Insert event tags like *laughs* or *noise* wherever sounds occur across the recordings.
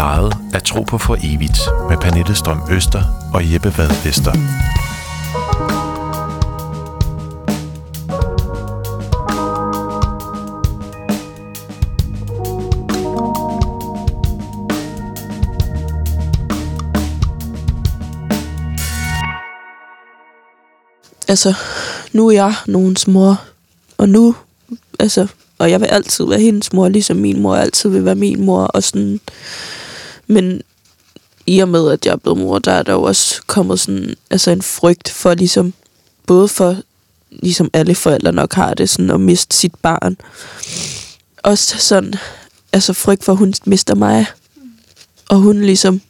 plejede at tro på for evigt med Pernille Strøm Øster og Jeppe Vad Vester. altså, nu er jeg nogens mor, og nu, altså, og jeg vil altid være hendes mor, ligesom min mor altid vil være min mor, og sådan, men i og med, at jeg er blevet mor, der er der jo også kommet sådan, altså en frygt for ligesom, både for, ligesom alle forældre nok har det, sådan at miste sit barn. Også sådan, altså frygt for, at hun mister mig. Og hun ligesom,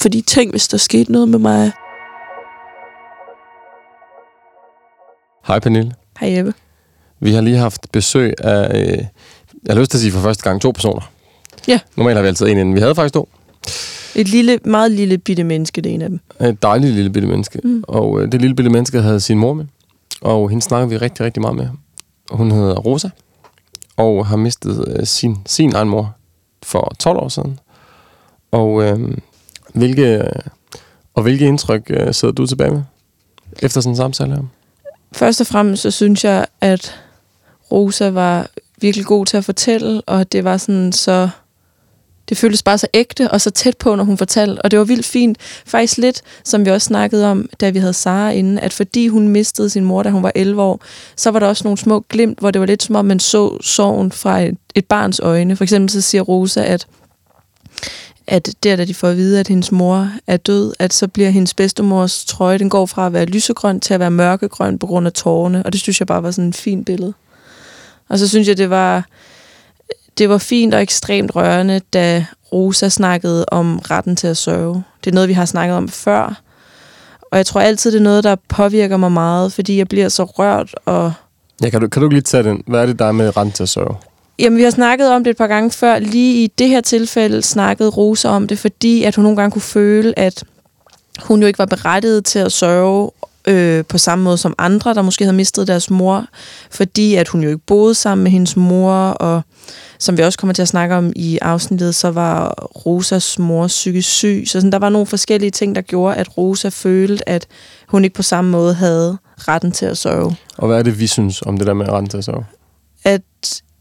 fordi tænk, hvis der skete noget med mig. Hej Pernille. Hej Jeppe. Vi har lige haft besøg af, øh, jeg har lyst til at sige for første gang, to personer. Ja. Normalt har vi altid en inden. Vi havde faktisk to. Et lille, meget lille bitte menneske, det er en af dem. Et dejligt lille bitte menneske. Mm. Og øh, det lille bitte menneske havde sin mor med. Og hende snakker vi rigtig, rigtig meget med. Hun hedder Rosa. Og har mistet øh, sin, sin egen mor for 12 år siden. Og øh, hvilke, øh, og hvilke indtryk øh, sidder du tilbage med? Efter sådan en samtale her? Først og fremmest så synes jeg, at Rosa var virkelig god til at fortælle, og det var sådan så... Det føltes bare så ægte og så tæt på, når hun fortalte. Og det var vildt fint. Faktisk lidt, som vi også snakkede om, da vi havde Sara inde, at fordi hun mistede sin mor, da hun var 11 år, så var der også nogle små glimt, hvor det var lidt som om, man så sorgen fra et, et barns øjne. For eksempel så siger Rosa, at at der, da de får at vide, at hendes mor er død, at så bliver hendes bedstemors trøje, den går fra at være lysegrøn til at være mørkegrøn på grund af tårerne. Og det synes jeg bare var sådan et fint billede. Og så synes jeg, det var, det var fint og ekstremt rørende, da Rosa snakkede om retten til at sørge. Det er noget, vi har snakket om før. Og jeg tror altid, det er noget, der påvirker mig meget, fordi jeg bliver så rørt. Og Ja, kan du, kan du lige tage den? Hvad er det, der er med retten til at sørge? Jamen, vi har snakket om det et par gange før. Lige i det her tilfælde snakkede Rosa om det, fordi at hun nogle gange kunne føle, at hun jo ikke var berettiget til at sørge øh, på samme måde som andre, der måske havde mistet deres mor, fordi at hun jo ikke boede sammen med hendes mor, og som vi også kommer til at snakke om i afsnittet, så var Rosas mor psykisk syg. Så sådan, der var nogle forskellige ting, der gjorde, at Rosa følte, at hun ikke på samme måde havde retten til at sørge. Og hvad er det, vi synes om det der med retten til at sørge? At,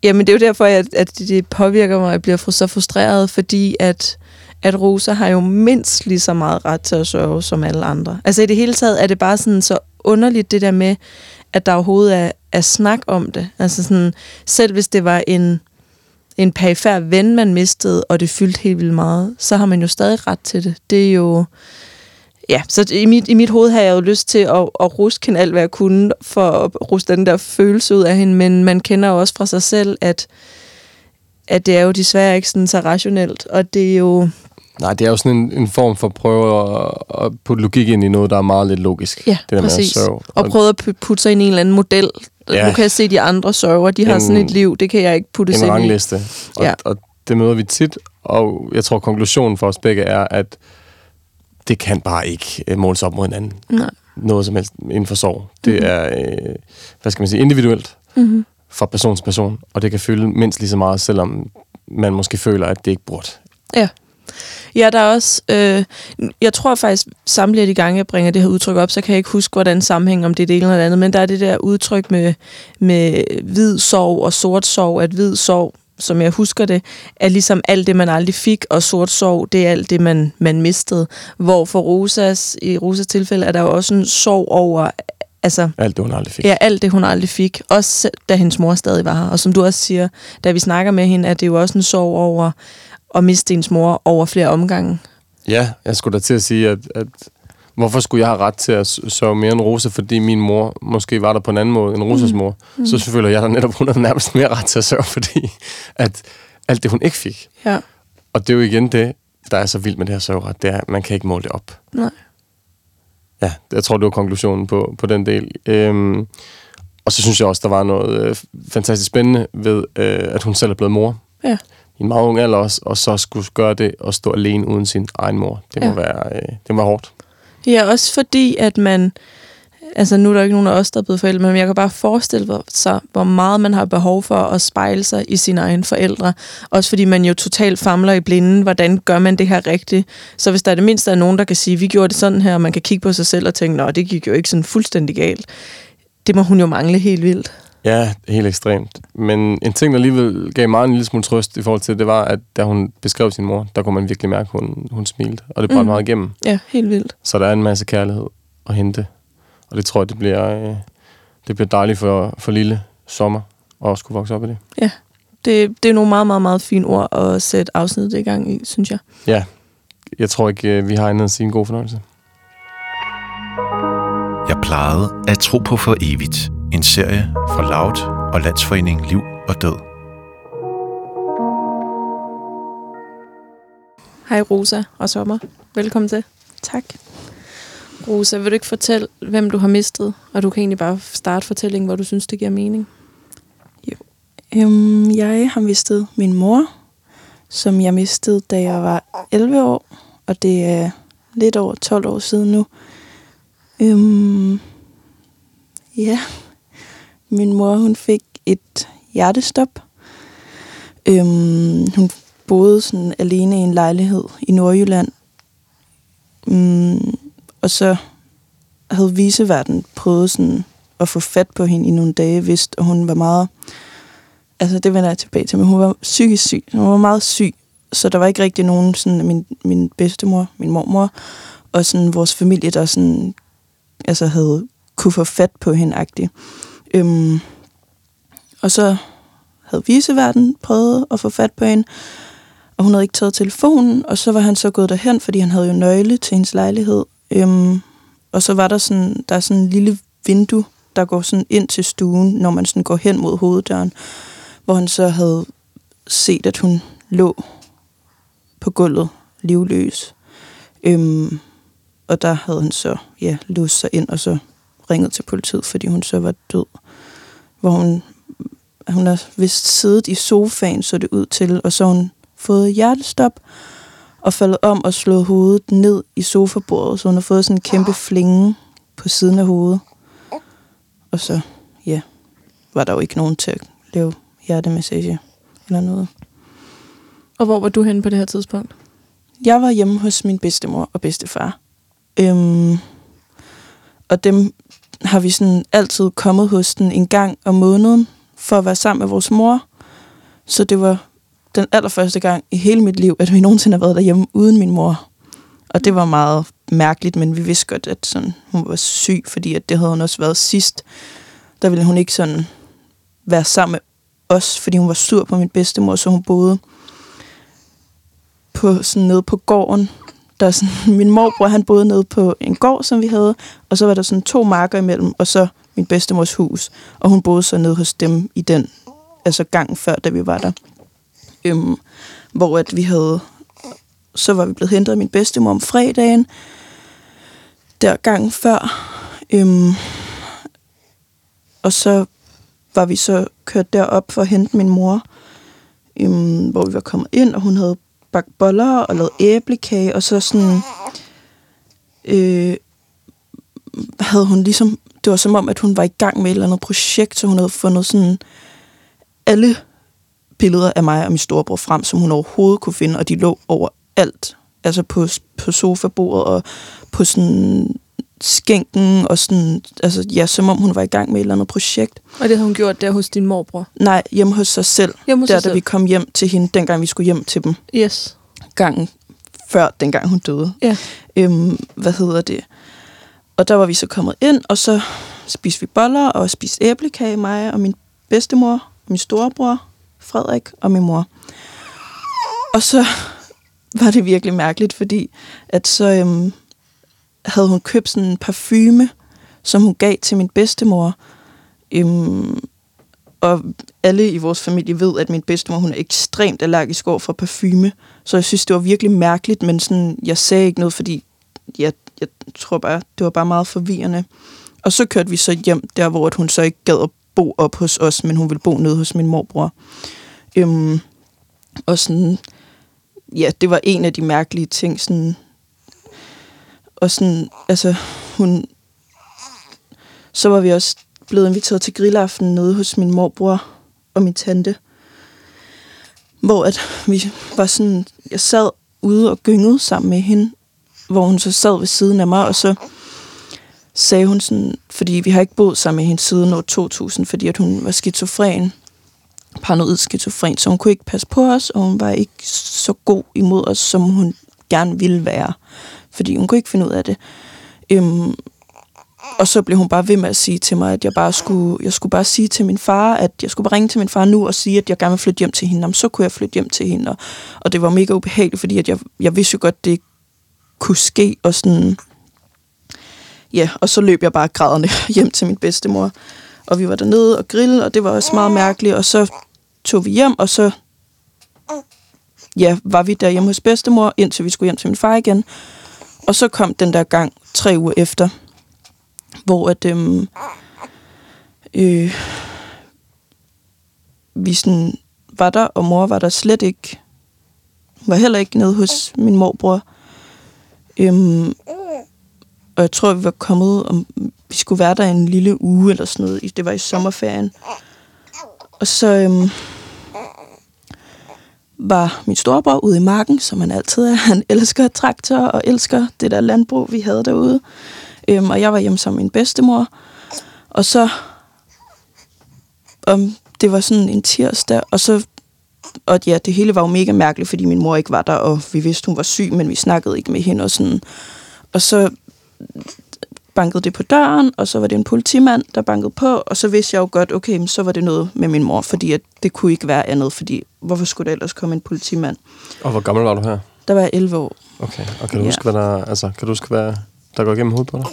jamen det er jo derfor, at, at det påvirker mig, at jeg bliver så frustreret, fordi at, at Rosa har jo mindst lige så meget ret til at sørge som alle andre. Altså i det hele taget er det bare sådan så underligt det der med, at der overhovedet er, er snak om det. Altså sådan, selv hvis det var en, en perifær ven, man mistede, og det fyldte helt vildt meget, så har man jo stadig ret til det. Det er jo... Ja, så i mit, i mit hoved har jeg jo lyst til at, at ruske hende alt, hvad jeg kunne, for at ruske den der følelse ud af hende, men man kender jo også fra sig selv, at, at det er jo desværre ikke sådan så rationelt, og det er jo... Nej, det er jo sådan en, en form for at prøve at, at putte logik ind i noget, der er meget lidt logisk. Ja, det der præcis. Med at sørge. Og prøve at pu- putte sig ind i en eller anden model. Ja. Nu kan jeg se de andre sørger, de har En- sådan et liv, det kan jeg ikke putte en sig ind i. rangliste. Og, Ja. og det møder vi tit, og jeg tror, konklusionen for os begge er, at det kan bare ikke øh, måles op mod hinanden. Nej. Noget som helst inden for sorg. Det Mhm. er, øh, hvad skal man sige, individuelt Mm-hmm. fra person til person, og det kan fylde mindst lige så meget, selvom man måske føler, at det ikke burde. Ja. Ja, der er også... Øh, jeg tror faktisk, samtlige de gange, jeg bringer det her udtryk op, så kan jeg ikke huske, hvordan sammenhæng om det er det ene eller det andet, men der er det der udtryk med, med hvid sorg og sort sorg, at hvid sorg, som jeg husker det, er ligesom alt det, man aldrig fik, og sort sorg, det er alt det, man, man mistede. Hvor for Rosas, i Rosas tilfælde, er der jo også en sorg over, altså, Alt det, hun aldrig fik. Ja, alt det, hun aldrig fik. Også da hendes mor stadig var her. Og som du også siger, da vi snakker med hende, at det er jo også en sorg over at miste ens mor over flere omgange. Ja, jeg skulle da til at sige, at, at hvorfor skulle jeg have ret til at sørge mere end Rosa, fordi min mor måske var der på en anden måde end Rosas mor. Mm. Så selvfølgelig jeg der netop, hun havde nærmest mere ret til at sørge, fordi at alt det, hun ikke fik. Ja. Og det er jo igen det, der er så vildt med det her sørgeret, det er, at man kan ikke måle det op. Nej. Ja, jeg tror, det var konklusionen på, på den del. Øhm, og så synes jeg også, der var noget øh, fantastisk spændende ved, øh, at hun selv er blevet mor. Ja. I en meget ung alder også, og så skulle gøre det og stå alene uden sin egen mor. Det må, Ja. være, øh, det må være hårdt. Ja, også fordi, at man... altså nu er der ikke nogen af os, der er blevet forældre, men jeg kan bare forestille sig, hvor meget man har behov for at spejle sig i sine egne forældre. Også fordi man jo totalt famler i blinden, hvordan gør man det her rigtigt. Så hvis der er det mindste af nogen, der kan sige, vi gjorde det sådan her, og man kan kigge på sig selv og tænke, nå, det gik jo ikke sådan fuldstændig galt. Det må hun jo mangle helt vildt. Ja, helt ekstremt. Men en ting, der alligevel gav mig en lille smule trøst i forhold til, det var, at da hun beskrev sin mor, der kunne man virkelig mærke, at hun, hun smilte. Og det brændte mm. meget igennem. Ja, helt vildt. Så der er en masse kærlighed at hente. Og det tror jeg, det bliver, øh, det bliver dejligt for, for lille sommer at skulle vokse op i det. Ja, det, det er nogle meget, meget, meget fine ord at sætte afsnittet i gang i, synes jeg. Ja, jeg tror ikke, øh, vi har andet at sige en god fornøjelse. Jeg plejede at tro på for evigt. En serie fra Loud og Landsforeningen Liv og Død. Hej Rosa og Sommer. Velkommen til. Tak. Rosa, vil du ikke fortælle, hvem du har mistet? Og du kan egentlig bare starte fortællingen, hvor du synes, det giver mening. Øhm, jeg har mistet min mor, som jeg mistede, da jeg var 11 år. Og det er lidt over 12 år siden nu. Øhm, ja, min mor hun fik et hjertestop. Øhm, hun boede sådan alene i en lejlighed i Nordjylland. Øhm, og så havde viseverden prøvet sådan at få fat på hende i nogle dage, vist, og hun var meget... Altså, det vender jeg tilbage til, men hun var psykisk syg. Hun var meget syg, så der var ikke rigtig nogen, sådan min, min bedstemor, min mormor, og sådan vores familie, der sådan, altså havde kunne få fat på hende -agtigt. Øhm, og så havde viseverden prøvet at få fat på hende, og hun havde ikke taget telefonen, og så var han så gået derhen, fordi han havde jo nøgle til hendes lejlighed. Øhm, og så var der sådan, der er sådan en lille vindue, der går sådan ind til stuen, når man sådan går hen mod hoveddøren, hvor han så havde set, at hun lå på gulvet livløs. Øhm, og der havde han så ja, låst sig ind og så ringet til politiet, fordi hun så var død. Hvor hun, hun har vist siddet i sofaen, så det ud til, og så hun fået hjertestop og faldet om og slået hovedet ned i sofabordet, så hun har fået sådan en kæmpe flinge på siden af hovedet. Og så, ja, var der jo ikke nogen til at lave hjertemassage eller noget. Og hvor var du henne på det her tidspunkt? Jeg var hjemme hos min bedstemor og bedstefar. Øhm, og dem har vi sådan altid kommet hos den en gang om måneden for at være sammen med vores mor. Så det var den allerførste gang i hele mit liv, at vi nogensinde har været derhjemme uden min mor. Og det var meget mærkeligt, men vi vidste godt, at sådan, hun var syg, fordi at det havde hun også været sidst. Der ville hun ikke sådan være sammen med os, fordi hun var sur på min bedstemor, så hun boede på, sådan nede på gården. Der sådan, *laughs* min morbror, han boede nede på en gård, som vi havde, og så var der sådan to marker imellem, og så min bedstemors hus. Og hun boede så nede hos dem i den, altså gang før, da vi var der. Øhm, hvor at vi havde, så var vi blevet hentet af min bedstemor om fredagen, der gang før. Øhm, og så var vi så kørt derop for at hente min mor, øhm, hvor vi var kommet ind, og hun havde bagt boller og lavet æblekage, og så sådan... Øh, havde hun ligesom... Det var som om, at hun var i gang med et eller andet projekt, så hun havde fundet sådan alle billeder af mig og min storebror frem, som hun overhovedet kunne finde, og de lå overalt. Altså på, på sofabordet og på sådan skænken og sådan, altså ja, som om hun var i gang med et eller andet projekt. Og det havde hun gjort der hos din morbror? Nej, hjemme hos sig selv. Hjemme hos der, sig da selv. vi kom hjem til hende, dengang vi skulle hjem til dem. Yes. Gangen før, dengang hun døde. Ja. Øhm, hvad hedder det? Og der var vi så kommet ind, og så spiste vi boller og spiste æblekage, mig og min bedstemor, min storebror, Frederik og min mor. Og så var det virkelig mærkeligt, fordi at så øhm, havde hun købt sådan en parfume, som hun gav til min bedstemor. Øhm, og alle i vores familie ved, at min bedstemor hun er ekstremt allergisk over for parfume. Så jeg synes, det var virkelig mærkeligt, men sådan, jeg sagde ikke noget, fordi jeg, jeg tror bare, det var bare meget forvirrende. Og så kørte vi så hjem der, hvor at hun så ikke gad at bo op hos os, men hun ville bo nede hos min morbror. Øhm, og sådan, ja, det var en af de mærkelige ting, sådan, og sådan, altså, hun, Så var vi også blevet inviteret til grillaften nede hos min morbror og min tante. Hvor at vi var sådan, jeg sad ude og gyngede sammen med hende, hvor hun så sad ved siden af mig, og så sagde hun sådan, fordi vi har ikke boet sammen med hende siden år 2000, fordi at hun var skizofren, paranoid skizofren, så hun kunne ikke passe på os, og hun var ikke så god imod os, som hun gerne ville være, fordi hun kunne ikke finde ud af det. Øhm, og så blev hun bare ved med at sige til mig, at jeg bare skulle, jeg skulle bare sige til min far, at jeg skulle bare ringe til min far nu og sige, at jeg gerne vil flytte hjem til hende. Jamen, så kunne jeg flytte hjem til hende. Og, og det var mega ubehageligt, fordi at jeg, jeg vidste jo godt, det kunne ske. Og sådan, ja, og så løb jeg bare grædende *laughs* hjem til min bedstemor. Og vi var dernede og grille, og det var også meget mærkeligt. Og så tog vi hjem, og så ja, var vi der hjemme hos bedstemor, indtil vi skulle hjem til min far igen. Og så kom den der gang tre uger efter, hvor at, øhm, øh, vi sådan var der, og mor var der slet ikke. Hun var heller ikke nede hos min morbror. Øhm, og jeg tror, vi var kommet, om vi skulle være der en lille uge eller sådan noget. Det var i sommerferien. Og så øhm, var min storebror ude i marken, som han altid er. Han elsker traktor og elsker det der landbrug, vi havde derude. Øhm, og jeg var hjemme som min bedstemor. Og så, Om det var sådan en tirsdag, og så, og ja, det hele var jo mega mærkeligt, fordi min mor ikke var der, og vi vidste, hun var syg, men vi snakkede ikke med hende og sådan. Og så bankede det på døren, og så var det en politimand, der bankede på, og så vidste jeg jo godt, okay, så var det noget med min mor, fordi at det kunne ikke være andet, fordi hvorfor skulle der ellers komme en politimand? Og hvor gammel var du her? Der var jeg 11 år. Okay, og kan du Ja. huske, hvad der, altså, kan du huske, hvad der går igennem hovedet på dig?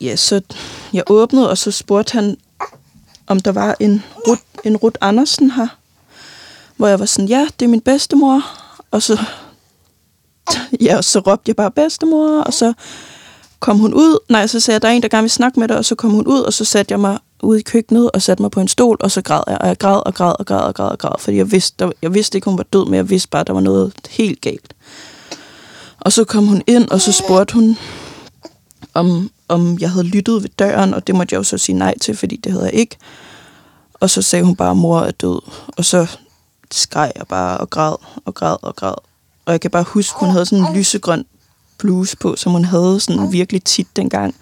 Ja, så jeg åbnede, og så spurgte han, om der var en Ruth, en Ruth Andersen her. Hvor jeg var sådan, ja, det er min bedstemor. Og så, ja, og så råbte jeg bare bedstemor, og så kom hun ud. Nej, så sagde jeg, der er en, der gerne vil snakke med dig, og så kom hun ud, og så satte jeg mig ud i køkkenet og satte mig på en stol, og så græd jeg, og jeg græd og græd og græd og græd og græd, fordi jeg vidste, der, jeg vidste ikke, hun var død, men jeg vidste bare, der var noget helt galt. Og så kom hun ind, og så spurgte hun, om, om jeg havde lyttet ved døren, og det måtte jeg jo så sige nej til, fordi det havde jeg ikke. Og så sagde hun bare, at mor er død. Og så skreg jeg bare og græd og græd og græd. Og jeg kan bare huske, hun havde sådan en lysegrøn bluse på, som hun havde sådan virkelig tit dengang.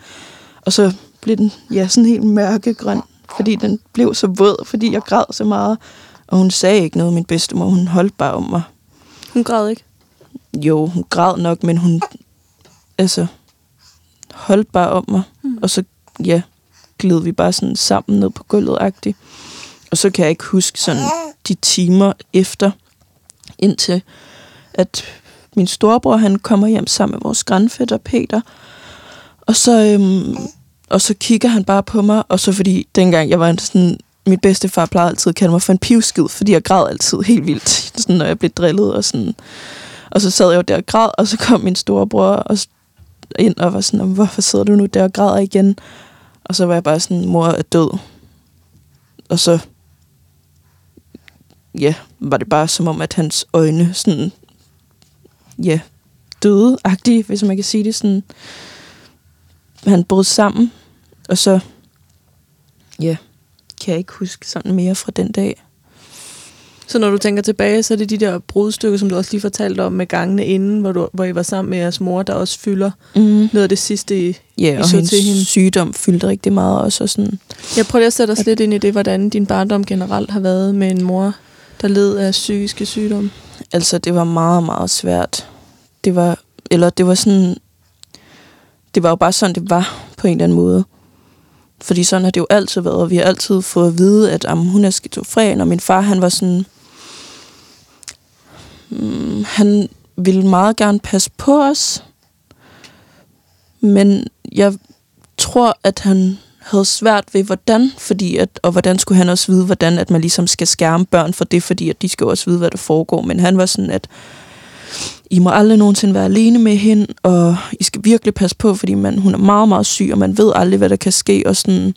Og så blev den ja, sådan helt mørkegrøn, fordi den blev så våd, fordi jeg græd så meget. Og hun sagde ikke noget, min bedstemor. Hun holdt bare om mig. Hun græd ikke. Jo, hun græd nok, men hun altså holdt bare om mig. Mm. Og så, ja, gled vi bare sådan sammen ned på gulvet -agtigt. Og så kan jeg ikke huske sådan de timer efter, indtil at min storebror, han kommer hjem sammen med vores grandfætter Peter. Og så, øhm, og så kigger han bare på mig, og så fordi dengang jeg var en sådan, mit bedste far plejede altid at kalde mig for en pivskid, fordi jeg græd altid helt vildt, *laughs* sådan, når jeg blev drillet og sådan. Og så sad jeg jo der og græd, og så kom min storebror og ind og var sådan, hvorfor sidder du nu der og græder igen? Og så var jeg bare sådan, mor er død. Og så, ja, var det bare som om, at hans øjne sådan, ja, døde hvis man kan sige det sådan. Han brød sammen, og så, ja, kan jeg ikke huske sådan mere fra den dag. Så når du tænker tilbage, så er det de der brudstykker, som du også lige fortalte om med gangene inden, hvor, du, hvor I var sammen med jeres mor, der også fylder Mm. noget af det sidste, I, Ja, I og så hendes til hende. sygdom fyldte rigtig meget også. Og sådan. Jeg prøver lige at sætte os lidt ind i det, hvordan din barndom generelt har været med en mor, der led af psykiske sygdomme. Altså, det var meget, meget svært. Det var, eller det var sådan, det var jo bare sådan, det var på en eller anden måde. Fordi sådan har det jo altid været, og vi har altid fået at vide, at um, hun er skizofren, og min far, han var sådan, mm, han ville meget gerne passe på os, men jeg tror, at han havde svært ved, hvordan, fordi at, og hvordan skulle han også vide, hvordan at man ligesom skal skærme børn for det, fordi at de skal også vide, hvad der foregår. Men han var sådan, at I må aldrig nogensinde være alene med hende, og I skal virkelig passe på, fordi man, hun er meget, meget syg, og man ved aldrig, hvad der kan ske. Og sådan,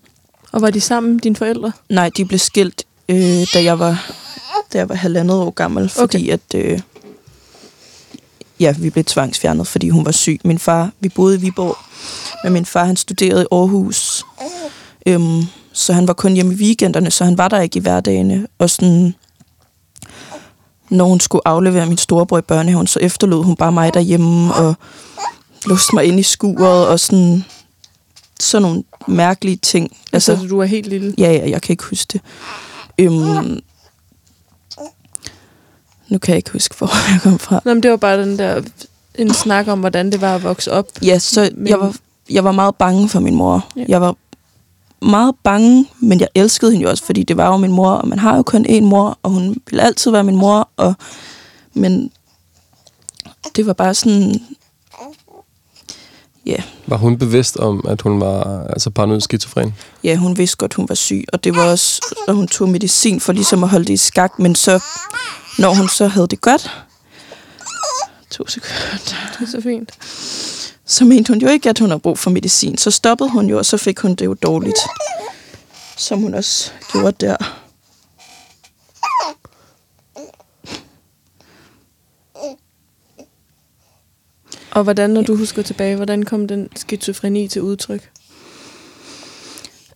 Og var de sammen, dine forældre? nej, de blev skilt, øh, da jeg var da jeg var halvandet år gammel, fordi okay. at øh, ja, vi blev tvangsfjernet, fordi hun var syg. Min far, vi boede i Viborg, men min far han studerede i Aarhus, Øhm, så han var kun hjemme i weekenderne, så han var der ikke i hverdagene. Og sådan, når hun skulle aflevere min storebror i børnehaven, så efterlod hun bare mig derhjemme og låste mig ind i skuret og sådan, sådan nogle mærkelige ting. Altså, altså, du er helt lille. Ja, ja, jeg kan ikke huske det. Øhm, nu kan jeg ikke huske, *laughs* hvor jeg kom fra. Nå, men det var bare den der en snak om, hvordan det var at vokse op. Ja, så Men- jeg, var, jeg var meget bange for min mor. Ja. Jeg var meget bange, men jeg elskede hende jo også, fordi det var jo min mor, og man har jo kun én mor, og hun ville altid være min mor, og, men det var bare sådan, ja, Var hun bevidst om, at hun var altså paranoid skizofren? ja, hun vidste godt, hun var syg, og det var også, at hun tog medicin for ligesom at holde det i skak, men så, når hun så havde det godt, to sekunder, Det er så fint. så mente hun jo ikke, at hun havde brug for medicin. Så stoppede hun jo, og så fik hun det jo dårligt. Som hun også gjorde der. Og hvordan, når du husker tilbage, hvordan kom den skizofreni til udtryk?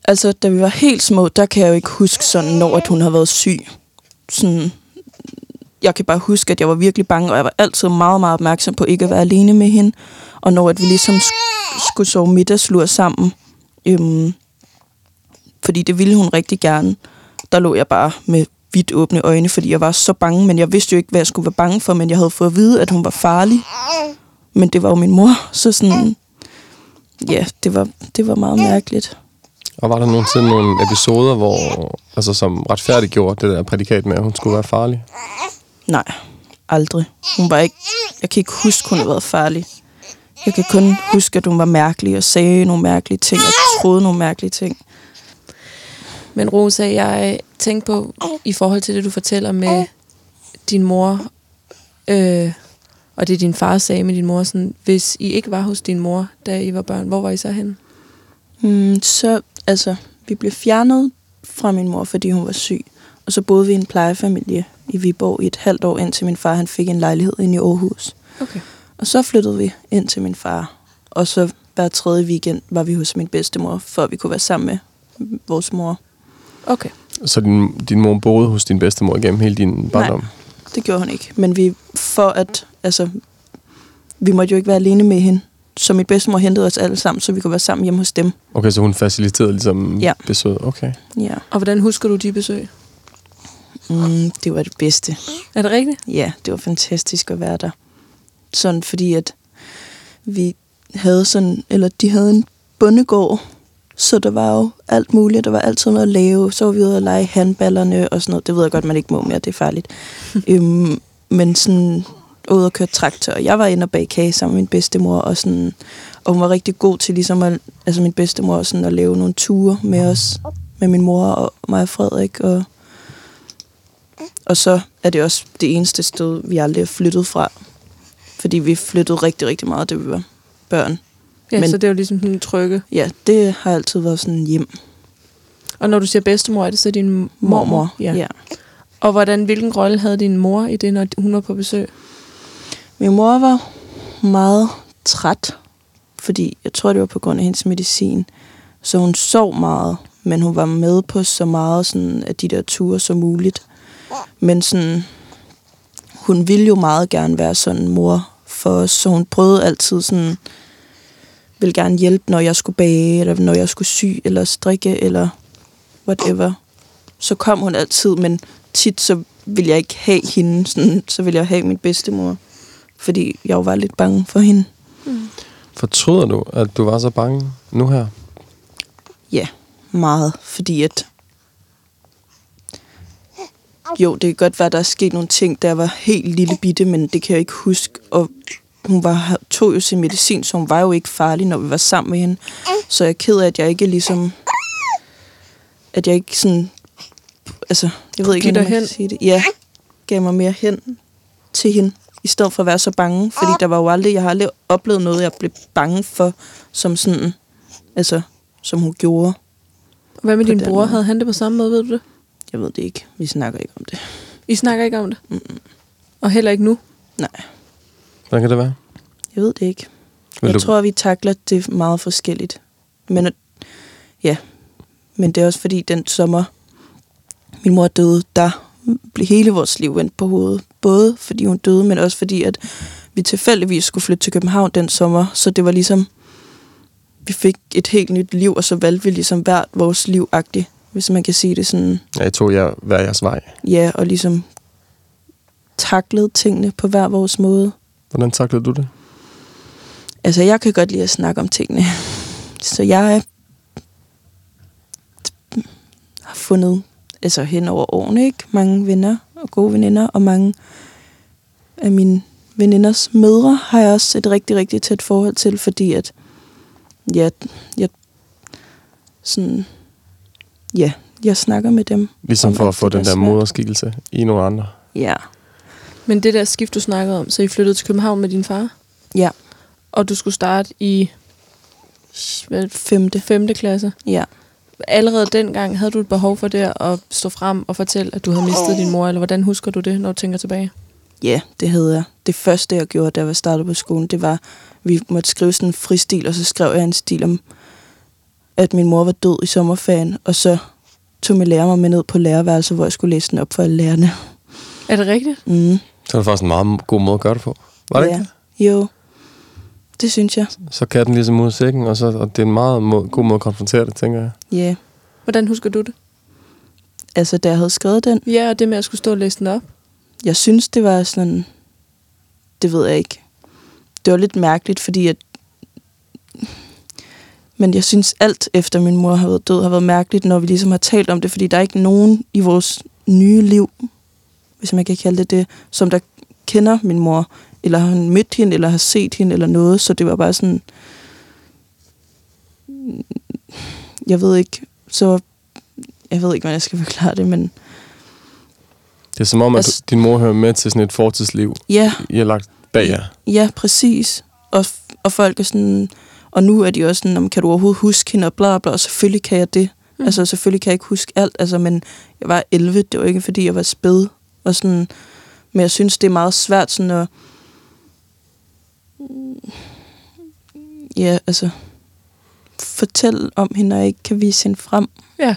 Altså, da vi var helt små, der kan jeg jo ikke huske sådan, når at hun har været syg. Sådan, jeg kan bare huske, at jeg var virkelig bange, og jeg var altid meget, meget opmærksom på ikke at være alene med hende. Og når at vi ligesom sk- skulle sove middagslur sammen, øhm, fordi det ville hun rigtig gerne, der lå jeg bare med vidt åbne øjne, fordi jeg var så bange, men jeg vidste jo ikke, hvad jeg skulle være bange for, men jeg havde fået at vide, at hun var farlig. Men det var jo min mor, så sådan, ja, det var, det var meget mærkeligt. Og var der nogensinde nogle episoder, hvor, altså, som retfærdiggjorde det der prædikat med, at hun skulle være farlig? Nej, aldrig. Hun var ikke... Jeg kan ikke huske, hun har været farlig. Jeg kan kun huske, at hun var mærkelig og sagde nogle mærkelige ting og troede nogle mærkelige ting. Men Rosa, jeg tænkte på, i forhold til det, du fortæller med din mor, øh, og det din far sagde med din mor, sådan, hvis I ikke var hos din mor, da I var børn, hvor var I så henne? Mm, så, altså, vi blev fjernet fra min mor, fordi hun var syg. Og så boede vi i en plejefamilie i Viborg i et halvt år, indtil min far han fik en lejlighed inde i Aarhus. Okay. Og så flyttede vi ind til min far. Og så hver tredje weekend var vi hos min bedstemor, for vi kunne være sammen med vores mor. Okay. Så din, din mor boede hos din bedstemor gennem hele din barndom? Det gjorde hun ikke. Men vi, for at, altså, vi måtte jo ikke være alene med hende. Så mit bedstemor hentede os alle sammen, så vi kunne være sammen hjemme hos dem. Okay, så hun faciliterede ligesom Ja. besøg. Okay. Ja. Og hvordan husker du de besøg? Mm, det var det bedste. Er det rigtigt? Ja, det var fantastisk at være der. Sådan fordi, at vi havde sådan, eller de havde en bondegård, så der var jo alt muligt. Der var altid noget at lave. Så var vi ude og lege handballerne og sådan noget. Det ved jeg godt, man ikke må mere, det er farligt. *laughs* øhm, men sådan ude og køre traktor. Jeg var inde og bage kage sammen med min bedstemor, og, sådan, og hun var rigtig god til ligesom at, altså min bedstemor, sådan at lave nogle ture med os, med min mor og mig og Frederik, og og så er det også det eneste sted, vi aldrig er flyttet fra. Fordi vi flyttede rigtig, rigtig meget, da vi var børn. Ja, Men, så det er jo ligesom sådan en trygge. Ja, det har altid været sådan hjem. Og når du siger bedstemor, er det så din mormor? Mormor. Ja. ja. Og hvordan, hvilken rolle havde din mor i det, når hun var på besøg? Min mor var meget træt, fordi jeg tror, det var på grund af hendes medicin. Så hun sov meget, men hun var med på så meget sådan, af de der ture som muligt. Men sådan, hun ville jo meget gerne være sådan en mor for os, så hun prøvede altid sådan, ville gerne hjælpe, når jeg skulle bage, eller når jeg skulle sy, eller strikke, eller whatever. Så kom hun altid, men tit så ville jeg ikke have hende, sådan, så ville jeg have min bedstemor fordi jeg jo var lidt bange for hende. Fortryder du, at du var så bange nu her? Ja, meget, fordi at... Jo, det kan godt være, der er sket nogle ting, der var helt lille bitte, men det kan jeg ikke huske. Og hun var, tog jo sin medicin, så hun var jo ikke farlig, når vi var sammen med hende. Så jeg er ked af, at jeg ikke ligesom... At jeg ikke sådan... Altså, jeg ved ikke, hvordan man kan sige det. Ja, gav mig mere hen til hende, i stedet for at være så bange. Fordi der var jo aldrig... Jeg har aldrig oplevet noget, jeg blev bange for, som sådan... Altså, som hun gjorde. Hvad med din bror? måde. Havde han det på samme måde, ved du det? Jeg ved det ikke. Vi snakker ikke om det. I snakker ikke om det? Mm-mm. Og heller ikke nu? Nej, Hvordan kan det være? jeg ved det ikke. Vil jeg du, tror, vi takler det meget forskelligt. Men ja, Men det er også fordi, den sommer, min mor døde, der blev hele vores liv vendt på hovedet. Både fordi hun døde, men også fordi, at vi tilfældigvis skulle flytte til København den sommer. Så det var ligesom, vi fik et helt nyt liv, og så valgte vi ligesom hvert vores liv -agtigt, hvis man kan sige det sådan. Ja, jeg tog jer hver jeres vej. Ja, og ligesom taklede tingene på hver vores måde. Hvordan taklede du det? Altså, jeg kan godt lide at snakke om tingene. Så jeg har fundet, altså hen over årene, ikke? mange venner og gode veninder, og mange af mine veninders mødre har jeg også et rigtig, rigtig tæt forhold til, fordi at, ja, jeg, sådan, ja, jeg snakker med dem. Ligesom om for at få den er der moderskikkelse i nogle andre. Ja, Men det der skift, du snakkede om, så I flyttede til København med din far, ja, og du skulle starte i hvad, femte. 5. klasse. Ja, Allerede dengang havde du et behov for det at stå frem og fortælle, at du havde mistet din mor, eller hvordan husker du det, når du tænker tilbage? Ja, det havde jeg. Det første, jeg gjorde, da jeg startede på skolen, det var, at vi måtte skrive sådan en fristil, og så skrev jeg en stil om, at min mor var død i sommerferien, og så tog min lærer mig med ned på lærerværelset, hvor jeg skulle læse den op for alle lærerne. Er det rigtigt? Mm. Så er det faktisk en meget god måde at gøre det på. Var det ja. ikke Jo, det synes jeg. Så kan den ligesom ud af sækken, og, så, og det er en meget må, god måde at konfrontere det, tænker jeg. Ja, Hvordan husker du det? altså da jeg havde skrevet den, Ja, og det med at skulle stå og læse den op. jeg synes, det var sådan, det ved jeg ikke. Det var lidt mærkeligt, fordi at, men jeg synes alt efter min mor har været død, har været mærkeligt, når vi ligesom har talt om det, fordi der er ikke nogen i vores nye liv, hvis man kan kalde det det, som der kender min mor, eller har mødt hende, eller har set hende, eller noget, så det var bare sådan, jeg ved ikke, så, jeg ved ikke, hvordan jeg skal forklare det, men Det er som om, at Altså- din mor hører med til sådan et fortidsliv, ja, I har lagt bag jer. Ja, præcis. Og, og folk er sådan, og nu er de også sådan, "Jamen, kan du overhovedet huske hende, og bla bla, og selvfølgelig kan jeg det. Mm. Altså, selvfølgelig kan jeg ikke huske alt, altså, men jeg var 11, det var ikke, fordi jeg var spæd. Og sådan, men jeg synes, det er meget svært sådan at... Ja, altså... Fortælle om hende, og ikke kan vise hende frem. Ja.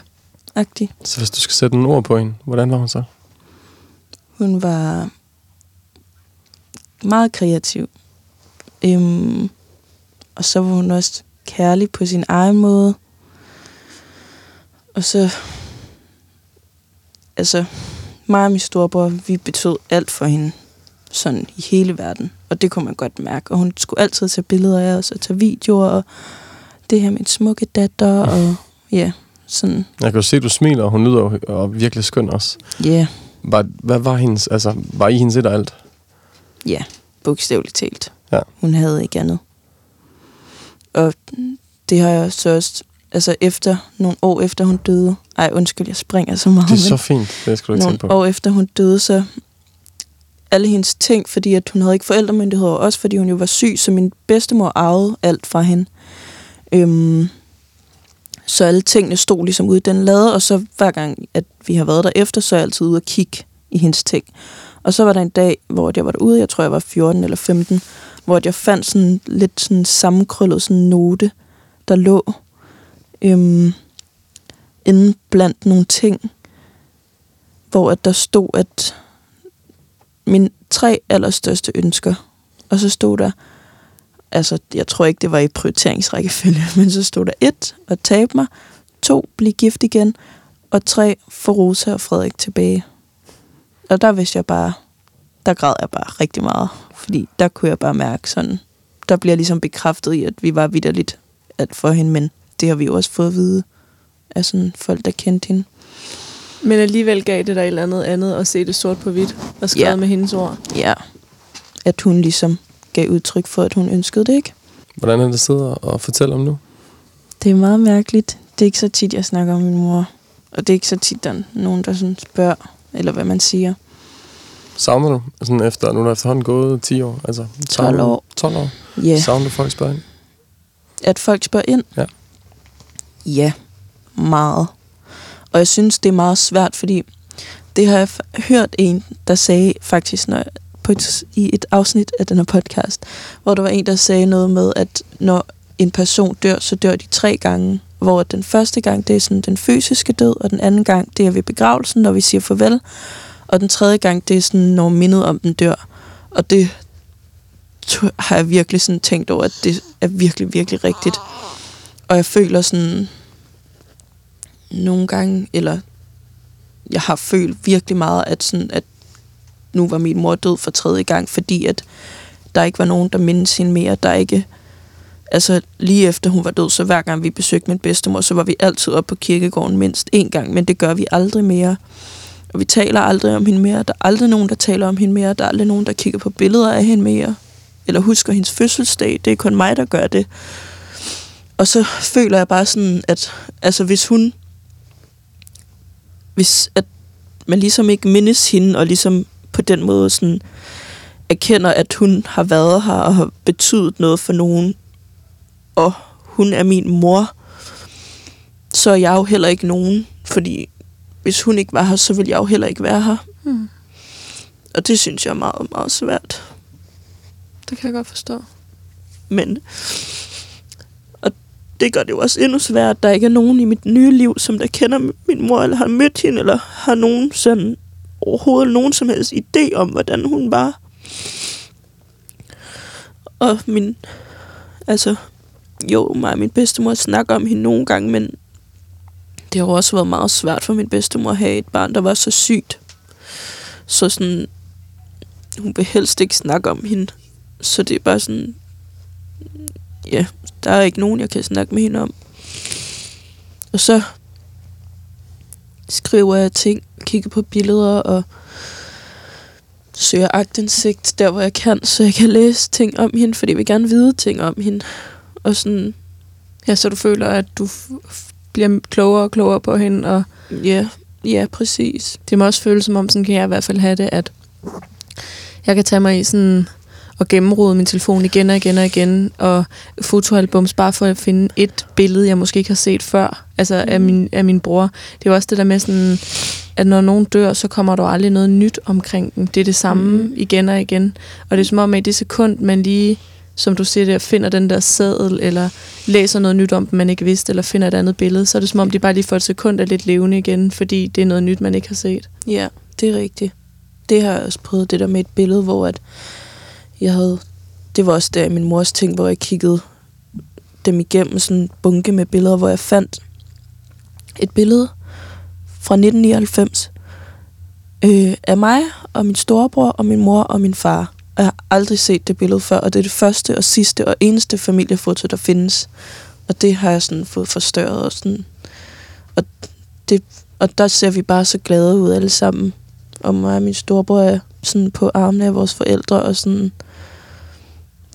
Agtig. Så hvis du skal sætte nogle ord på hende, hvordan var hun så? Hun var meget kreativ. Øhm, og så var hun også kærlig på sin egen måde. Og så... Altså, mig og min storebror, vi betød alt for hende. Sådan i hele verden. Og det kunne man godt mærke. Og hun skulle altid tage billeder af os og tage videoer. Og det her med en smukke datter. Og ja, sådan... Jeg kan jo se, at du smiler, og hun lyder jo og virkelig skøn også. Ja, yeah, Var, hvad var hendes, altså, var I hendes et og alt? Ja, bogstaveligt talt. Ja. Hun havde ikke andet. Og det har jeg så også, altså efter, nogle år efter hun døde, ej undskyld, jeg springer så meget, Det er så fint, det skal du ikke nogle tænke på. år efter hun døde, så alle hendes ting, fordi at hun havde ikke forældremyndighed, og også fordi hun jo var syg, så min bedstemor arvede alt fra hende. Øhm, så alle tingene stod ligesom ude i den lade, og så hver gang, at vi har været der efter, så er jeg altid ude og kigge i hendes ting. Og så var der en dag, hvor jeg var derude, jeg tror, jeg var 14 eller 15, hvor jeg fandt sådan lidt sådan sammenkrøllet sådan note, der lå øhm, inde blandt nogle ting, hvor at der stod, at mine tre allerstørste ønsker, og så stod der, altså jeg tror ikke, det var i prioriteringsrækkefølge, *laughs* men så stod der et, at tabe mig, to, blive gift igen, og tre, få Rosa og Frederik tilbage. Og der vidste jeg bare, der græd jeg bare rigtig meget, fordi der kunne jeg bare mærke sådan, der bliver ligesom bekræftet i, at vi var vidderligt alt for hende, men det har vi jo også fået at vide af sådan folk, der kendte hende. Men alligevel gav det dig et eller andet andet at se det sort på hvidt og skrevet Ja. med hendes ord. Ja, at hun ligesom gav udtryk for, at hun ønskede det, ikke? Hvordan er det at sidde og fortælle om nu? Det er meget mærkeligt. Det er ikke så tit, jeg snakker om min mor. Og det er ikke så tit, der er nogen, der sådan spørger, eller hvad man siger. Savner du, sådan efter, nu er der efterhånden gået 10 år, altså 12 år. 12 år. Yeah. Savner du folk spørger ind? at folk spørger ind? Ja. Ja, meget. Og jeg synes, det er meget svært, fordi det har jeg hørt en, der sagde faktisk, når jeg, på et, i et afsnit af den her podcast, hvor der var en, der sagde noget med, at når en person dør, så dør de tre gange. hvor den første gang, det er sådan den fysiske død, og den anden gang, det er ved begravelsen, når vi siger farvel, og den tredje gang, det er sådan, når mindet om den dør. Og det har jeg virkelig sådan tænkt over, at det er virkelig, virkelig rigtigt. Og jeg føler sådan nogle gange, eller jeg har følt virkelig meget, at, sådan, at nu var min mor død for tredje gang, fordi at der ikke var nogen, der mindes hende mere. Der er ikke... Altså, lige efter hun var død, så hver gang vi besøgte min bedstemor, så var vi altid op på kirkegården mindst en gang, men det gør vi aldrig mere. Og vi taler aldrig om hende mere. Der er aldrig nogen, der taler om hende mere. Der er aldrig nogen, der kigger på billeder af hende mere. Eller husker hendes fødselsdag. Det er kun mig, der gør det. Og så føler jeg bare sådan, at altså, hvis hun... Hvis at man ligesom ikke mindes hende, og ligesom på den måde sådan erkender, at hun har været her og har betydet noget for nogen, og hun er min mor, så er jeg jo heller ikke nogen, fordi hvis hun ikke var her, så ville jeg jo heller ikke være her. Hmm. Og det synes jeg er meget, meget svært. Det kan jeg godt forstå. Men og det gør det jo også endnu sværere, at der ikke er nogen i mit nye liv, som der kender min mor, eller har mødt hende, eller har nogen sådan overhovedet nogen som helst idé om, hvordan hun var. Og min, altså, jo, mig og min bedstemor snakker om hende nogle gange, men det har jo også været meget svært for min bedstemor at have et barn, der var så sygt. Så sådan, hun vil helst ikke snakke om hende. Så det er bare sådan, ja, der er ikke nogen, jeg kan snakke med hende om. Og så skriver jeg ting, kigger på billeder og søger agtindsigt der, hvor jeg kan, så jeg kan læse ting om hende, fordi jeg vil gerne vide ting om hende. Og sådan, Ja, så du føler, at du bliver klogere og klogere på hende, og ja, ja, præcis. det må også føles som om, sådan kan jeg i hvert fald have det, at jeg kan tage mig i sådan og gennemrode min telefon igen og igen og igen, og fotoalbums bare for at finde et billede, jeg måske ikke har set før, altså af, min, af min bror. Det er jo også det der med sådan, at når nogen dør, så kommer der aldrig noget nyt omkring dem. Det er det samme Mhm. igen og igen. Og det er som om, at i det sekund, man lige, som du siger der, finder den der sædel, eller læser noget nyt om dem, man ikke vidste, eller finder et andet billede, så er det som om, de bare lige for et sekund er lidt levende igen, fordi det er noget nyt, man ikke har set. Ja, det er rigtigt. Det har jeg også prøvet, det der med et billede, hvor at jeg havde... Det var også der i min mors ting, hvor jeg kiggede dem igennem sådan en bunke med billeder, hvor jeg fandt et billede fra 1999 øh, af mig og min storebror og min mor og min far. Og jeg har aldrig set det billede før, og det er det første og sidste og eneste familiefoto, der findes. Og det har jeg sådan fået forstørret og sådan... Og, det, og der ser vi bare så glade ud alle sammen. Og mig og min storebror er sådan på armene af vores forældre, og sådan...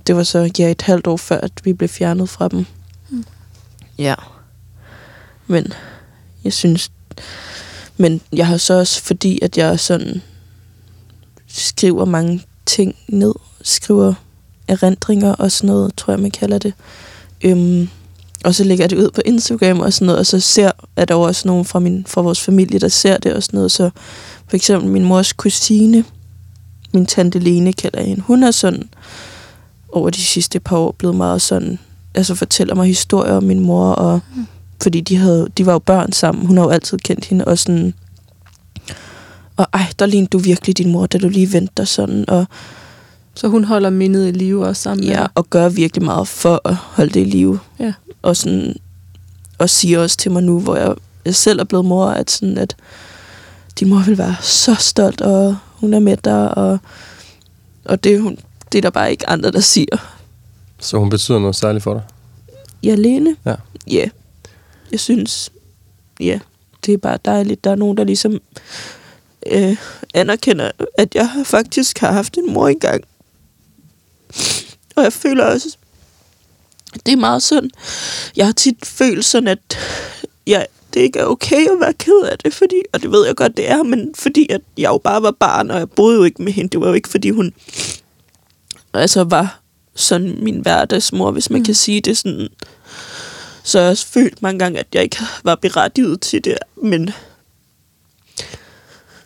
Det var så ja, et halvt år før, at vi blev fjernet fra dem. Mm. Ja. Men jeg synes... Men jeg har så også, fordi at jeg sådan skriver mange ting ned, skriver erindringer og sådan noget, tror jeg, man kalder det. Øhm, og så lægger jeg det ud på Instagram og sådan noget, og så ser, at der også nogen fra, min, fra vores familie, der ser det og sådan noget. Så for eksempel min mors kusine, min tante Lene kalder jeg hende, hun er sådan over de sidste par år blevet meget sådan, altså fortæller mig historier om min mor, og Mm. fordi de, havde, de var jo børn sammen, hun har jo altid kendt hende, og sådan, og ej, der lignede du virkelig din mor, da du lige vendte dig sådan, og Så hun holder mindet i live også sammen Ja, og gør virkelig meget for at holde det i live. Ja. Og, sådan, og siger også til mig nu, hvor jeg, jeg selv er blevet mor, at, sådan, at din mor vil være så stolt, og hun er med dig, og, og det, hun, det er der bare ikke andre, der siger. Så hun betyder noget særligt for dig? Ja, Lene? Ja. Ja. Jeg synes, ja, det er bare dejligt. Der er nogen, der ligesom øh, anerkender, at jeg faktisk har haft en mor engang. Og jeg føler også, det er meget sådan. Jeg har tit følt sådan, at jeg, det ikke er okay at være ked af det, fordi, og det ved jeg godt, det er, men fordi at jeg jo bare var barn, og jeg boede jo ikke med hende. Det var jo ikke, fordi hun altså var sådan min hverdagsmor, hvis man Mm. kan sige det sådan. Så jeg har også følt mange gange, at jeg ikke var berettiget til det, men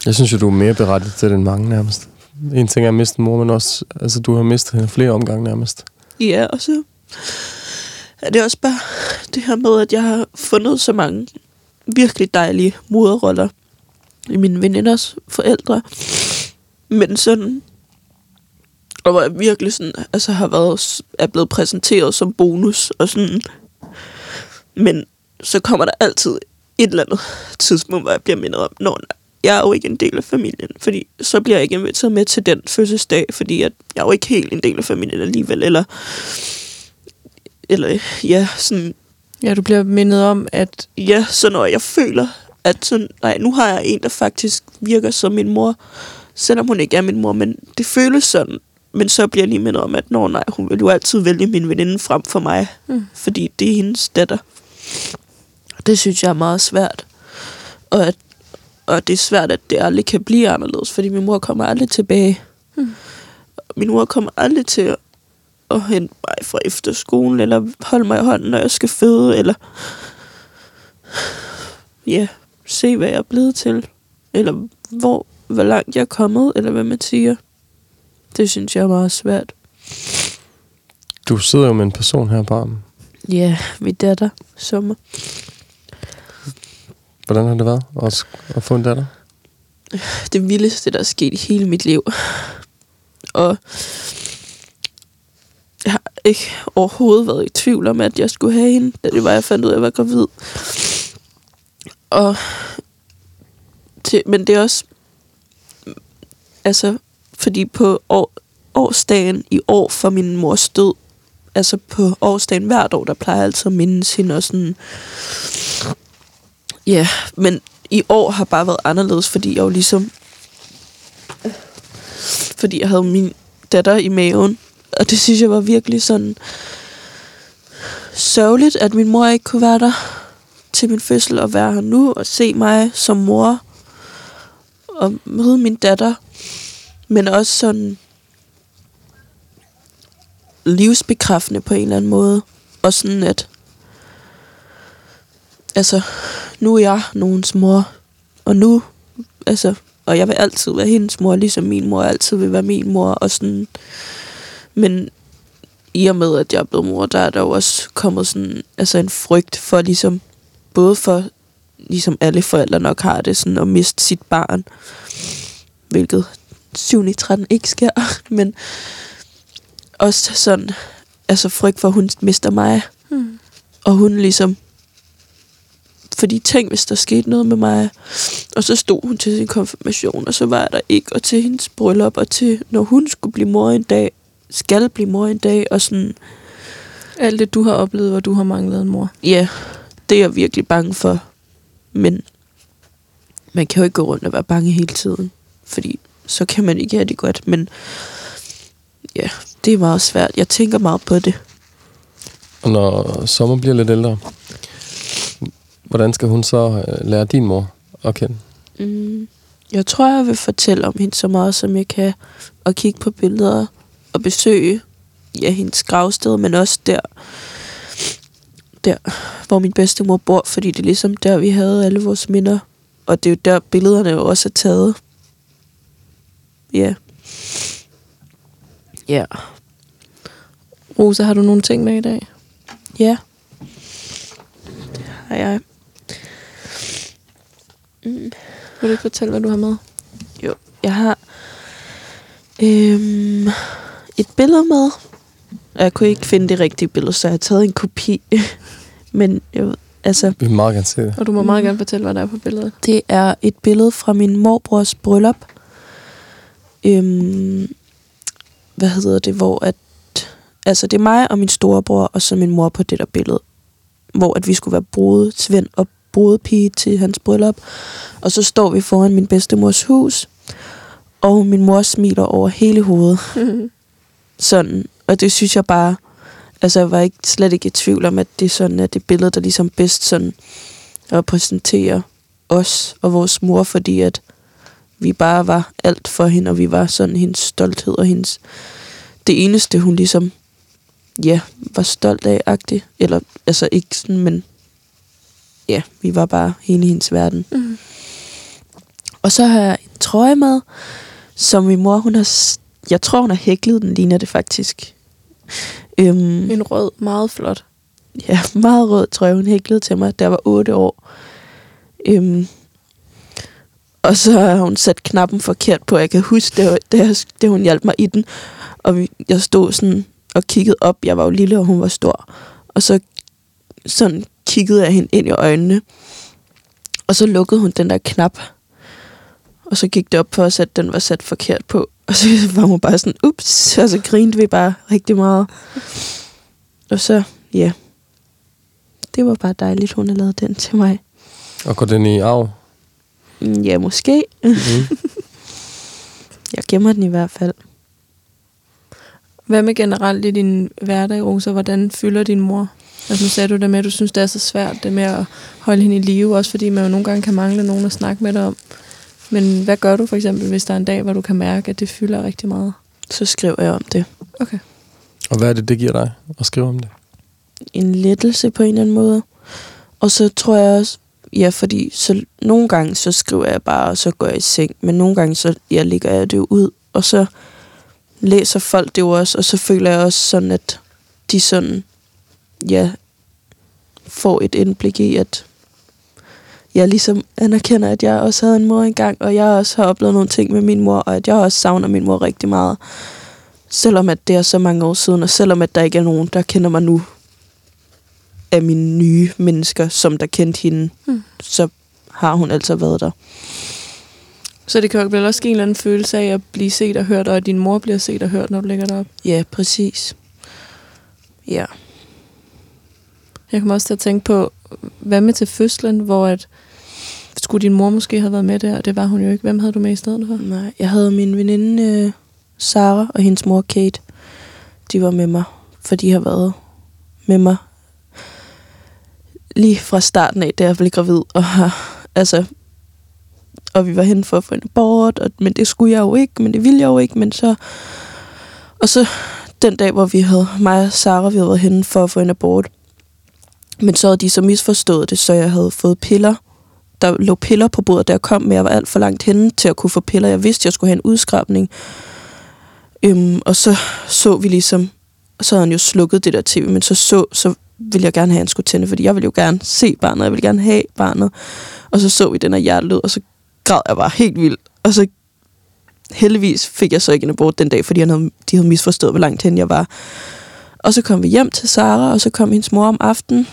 jeg synes jo, du er mere berettet til det end mange nærmest. En ting er at miste mor, men også, altså du har mistet hende flere omgange nærmest. Ja, og så er det også bare det her med, at jeg har fundet så mange virkelig dejlige moderroller i mine veninders forældre. Men sådan, og hvor jeg virkelig sådan, altså har været, er blevet præsenteret som bonus, og sådan, men så kommer der altid et eller andet tidspunkt, hvor jeg bliver mindet om, når jeg er jo ikke en del af familien, fordi så bliver jeg ikke inviteret med til den fødselsdag, fordi at jeg er jo ikke helt en del af familien alligevel, eller, eller ja, sådan, Ja, du bliver mindet om, at ja, så når jeg føler, at sådan, nej, nu har jeg en, der faktisk virker som min mor, selvom hun ikke er min mor, men det føles sådan, men så bliver jeg lige mindet om, at nå, nej, hun vil jo altid vælge min veninde frem for mig, Mm. fordi det er hendes datter. Det synes jeg er meget svært. Og, at, og det er svært, at det aldrig kan blive anderledes, fordi min mor kommer aldrig tilbage. Mm. Min mor kommer aldrig til at, hente mig fra efterskolen, eller holde mig i hånden, når jeg skal føde, eller ja, se, hvad jeg er blevet til, eller hvor, hvor langt jeg er kommet, eller hvad man siger. Det synes jeg er meget svært. Du sidder jo med en person her på armen. Ja, min datter, sommer. Hvordan har det været at, at få en datter? det vildeste, der er sket i hele mit liv. Og jeg har ikke overhovedet været i tvivl om, at jeg skulle have hende, da det var, jeg fandt ud af, at jeg var gravid. Og til, men det er også, altså, fordi på år, årsdagen i år for min mors død, altså på årsdagen hvert år, der plejer jeg altid at mindes hende og sådan, ja, men i år har bare været anderledes, fordi jeg jo ligesom... Fordi jeg havde min datter i maven. Og det synes jeg var virkelig sådan... Sørgeligt, at min mor ikke kunne være der til min fødsel og være her nu og se mig som mor og møde min datter. Men også sådan livsbekræftende på en eller anden måde. Og sådan at altså, nu er jeg nogens mor, og nu, altså, og jeg vil altid være hendes mor, ligesom min mor altid vil være min mor, og sådan, men i og med, at jeg er blevet mor, der er der jo også kommet sådan, altså en frygt for ligesom, både for, ligesom alle forældre nok har det, sådan at miste sit barn, hvilket 7 i 13 ikke sker, *laughs* men også sådan, altså frygt for, at hun mister mig, hmm. og hun ligesom fordi tænk, hvis der skete noget med mig. Og så stod hun til sin konfirmation, og så var jeg der ikke. Og til hendes bryllup, og til når hun skulle blive mor en dag, skal blive mor en dag, og sådan, alt det, du har oplevet, hvor du har manglet en mor. ja, det er jeg virkelig bange for. Men man kan jo ikke gå rundt og være bange hele tiden, fordi så kan man ikke have det godt. Men ja, det er meget svært. Jeg tænker meget på det. Og når Sommer bliver lidt ældre, hvordan skal hun så øh, lære din mor at kende? Mm, jeg tror, jeg vil fortælle om hende så meget, som jeg kan, og kigge på billeder og besøge ja, hendes gravsted, men også der, der, hvor min bedstemor bor, fordi det er ligesom der, vi havde alle vores minder. Og det er jo der, billederne jo også er taget. Ja. Ja. Rosa, har du nogle ting med i dag? Ja. Det har jeg. Mm. Vil du ikke fortælle, hvad du har med? Jo, jeg har øhm, et billede med. Jeg kunne ikke finde det rigtige billede, så jeg har taget en kopi. *laughs* Men jo, altså, Vi vil meget gerne se det. Og du må meget gerne fortælle, hvad der er på billedet. det er et billede fra min morbrors bryllup. Øhm, hvad hedder det, hvor at... Altså, det er mig og min storebror, og så min mor på det der billede. Hvor at vi skulle være brode, Svend og brudepige til hans bryllup. Og så står vi foran min bedstemors hus, og min mor smiler over hele hovedet. *laughs* Sådan. Og det synes jeg bare... Altså, jeg var ikke, slet ikke i tvivl om, at det er sådan, at det billede, der ligesom bedst sådan repræsenterer os og vores mor, fordi at vi bare var alt for hende, og vi var sådan hendes stolthed og hendes... Det eneste, hun ligesom, ja, var stolt af, agtig. Eller, altså ikke sådan, men ja, vi var bare hele hendes verden. Mm. Og så har jeg en trøje med, som min mor, hun har... Jeg tror, hun har hæklet den, ligner det faktisk. Øhm, En rød, meget flot. ja, meget rød trøje, hun hæklede til mig, da jeg var 8 år. Øhm, og så har hun sat knappen forkert på. Jeg kan huske, det, var, det, det hun hjalp mig i den. Og vi, jeg stod sådan og kiggede op. Jeg var jo lille, og hun var stor. Og så sådan kiggede jeg hende ind i øjnene. Og så lukkede hun den der knap. Og så gik det op for os, at den var sat forkert på. Og så *laughs* var hun bare sådan, ups, og så grinte vi bare rigtig meget. Og så, ja, det var bare dejligt, hun har lavet den til mig. Og går den i arv? Mm, Ja, måske. Mm. *laughs* Jeg gemmer den i hvert fald. Hvad med generelt i din hverdag, Rosa? Hvordan fylder din mor? Altså nu sagde du det med, at du synes, det er så svært, det med at holde hende i live, også fordi man jo nogle gange kan mangle nogen at snakke med dig om. Men hvad gør du for eksempel, hvis der er en dag, hvor du kan mærke, at det fylder rigtig meget? Så skriver jeg om det. Okay. Og hvad er det, det giver dig at skrive om det? En lettelse på en eller anden måde. Og så tror jeg også, ja, fordi så nogle gange så skriver jeg bare, og så går jeg i seng. Men nogle gange så ja, lægger jeg det ud, og så læser folk det jo også, og så føler jeg også sådan, at de sådan, ja, får et indblik i, at jeg ligesom anerkender, at jeg også havde en mor engang, og jeg også har oplevet nogle ting med min mor, og at jeg også savner min mor rigtig meget. Selvom at det er så mange år siden, og selvom at der ikke er nogen, der kender mig nu, af mine nye mennesker, som der kendte hende, Mm. så har hun altså været der. Så det kan jo vel også give en eller anden følelse af at blive set og hørt, og at din mor bliver set og hørt, når du lægger dig op. Ja, præcis. Ja. Jeg kommer også til at tænke på, hvad med til fødslen, hvor at, skulle din mor måske have været med der, og det var hun jo ikke. Hvem havde du med i stedet for? Nej, jeg havde min veninde øh, Sara og hendes mor Kate. De var med mig, for de har været med mig lige fra starten af, da jeg blev gravid. Og, altså, og vi var hen for at få en abort, og, men det skulle jeg jo ikke, men det ville jeg jo ikke. Men så, og så den dag, hvor vi havde, mig og Sara, vi havde været henne for at få en abort. Men så havde de så misforstået det, så jeg havde fået piller. Der lå piller på bordet, da jeg kom, men jeg var alt for langt henne til at kunne få piller. Jeg vidste, jeg skulle have en udskrabning. Øhm, og så så vi ligesom, så havde han jo slukket det der tv, men så så, så ville jeg gerne have, at han skulle tænde, fordi jeg ville jo gerne se barnet, jeg ville gerne have barnet. Og så så vi den her hjertelød, og så græd jeg bare helt vildt. Og så heldigvis fik jeg så ikke en abort den dag, fordi han havde, de havde misforstået, hvor langt hen jeg var. Og så kom vi hjem til Sara, og så kom hendes mor om aftenen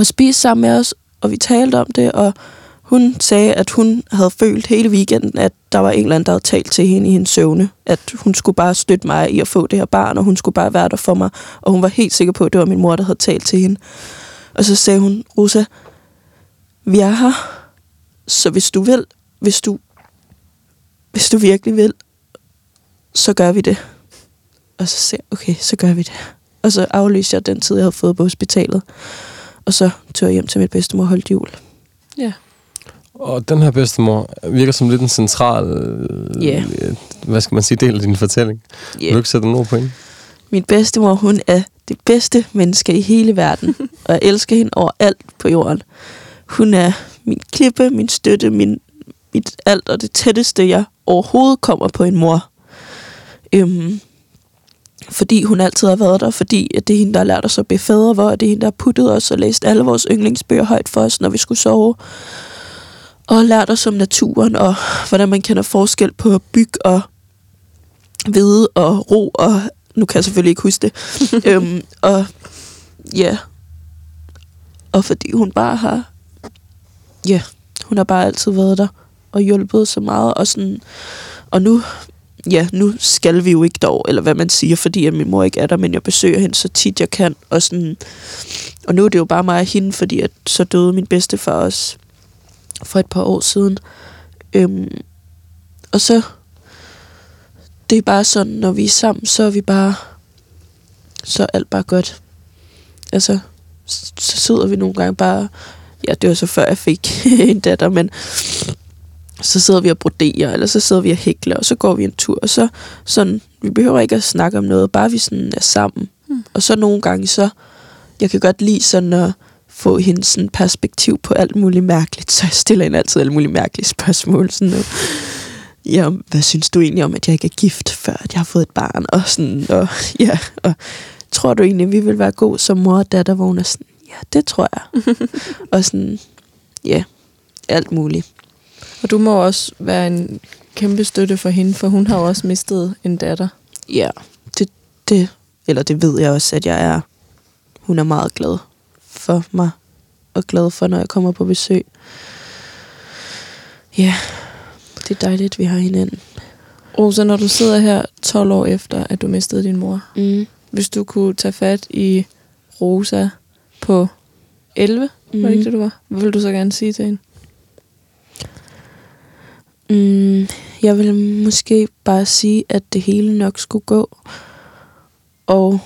og spiste sammen med os, og vi talte om det, og hun sagde, at hun havde følt hele weekenden, at der var en eller anden, der havde talt til hende i hendes søvne, at hun skulle bare støtte mig i at få det her barn, og hun skulle bare være der for mig, og hun var helt sikker på, at det var min mor, der havde talt til hende. Og så sagde hun, Rosa, vi er her, så hvis du vil, hvis du, hvis du virkelig vil, så gør vi det. Og så sagde jeg, okay, så gør vi det. Og så aflyste jeg den tid, jeg havde fået på hospitalet. Og så tog jeg hjem til mit bedstemor og holdt jul. Ja. Og den her bedstemor virker som lidt en central, Ja. øh, hvad skal man sige, del af din fortælling. Yeah. Vil du ikke sætte nogle ord på hende? Min bedstemor, hun er det bedste menneske i hele verden. *laughs* og jeg elsker hende over alt på jorden. Hun er min klippe, min støtte, min, mit alt og det tætteste, jeg overhovedet kommer på en mor. Øhm, fordi hun altid har været der, fordi at det er hende, der har lært os at bede fader, hvor det er hende, der har puttet os og læst alle vores yndlingsbøger højt for os, når vi skulle sove. Og lært os om naturen, og hvordan man kender forskel på bygge og hvide og ro, og nu kan jeg selvfølgelig ikke huske det. *laughs* øhm, og ja, og fordi hun bare har, ja, hun har bare altid været der og hjulpet så meget, og sådan, og nu, ja, nu skal vi jo ikke dog, eller hvad man siger, fordi at min mor ikke er der, men jeg besøger hende så tit jeg kan, og sådan, og nu er det jo bare mig og hende, fordi at så døde min bedstefar også for et par år siden. Øhm, og så, det er bare sådan, når vi er sammen, så er vi bare, så er alt bare godt. Altså, så sidder vi nogle gange bare, ja, det var så før jeg fik *laughs* en datter, men så sidder vi og broderer, eller så sidder vi og hækler, og så går vi en tur, og så sådan, vi behøver ikke at snakke om noget, bare vi sådan er sammen. Mm. Og så nogle gange, så, jeg kan godt lide sådan at få hendes sådan perspektiv på alt muligt mærkeligt, så jeg stiller hende altid alle mulige mærkelige spørgsmål, sådan noget. Ja, hvad synes du egentlig om, at jeg ikke er gift, før at jeg har fået et barn? Og sådan, og, *laughs* ja, og tror du egentlig, vi vil være god som mor og datter, hvor hun er sådan, ja, det tror jeg. *laughs* og sådan, ja, alt muligt. Og du må også være en kæmpe støtte for hende, for hun har jo også mistet en datter. Ja, det, det, eller det ved jeg også, at jeg er. Hun er meget glad for mig, og glad for, når jeg kommer på besøg. Ja, det er dejligt, vi har hinanden. Rosa, når du sidder her 12 år efter, at du mistede din mor, Mm. hvis du kunne tage fat i Rosa på 11, mm. var det ikke det, du var? Hvad vil du så gerne sige til hende? Mm, jeg vil måske bare sige, at det hele nok skulle gå. Og